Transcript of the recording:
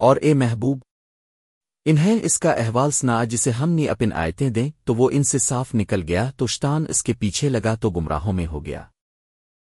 اور اے محبوب، انہیں اس کا احوال سنا جسے ہم نے اپن آیتیں دیں تو وہ ان سے صاف نکل گیا تو شتان اس کے پیچھے لگا تو گمراہوں میں ہو گیا۔